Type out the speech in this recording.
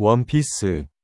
원피스.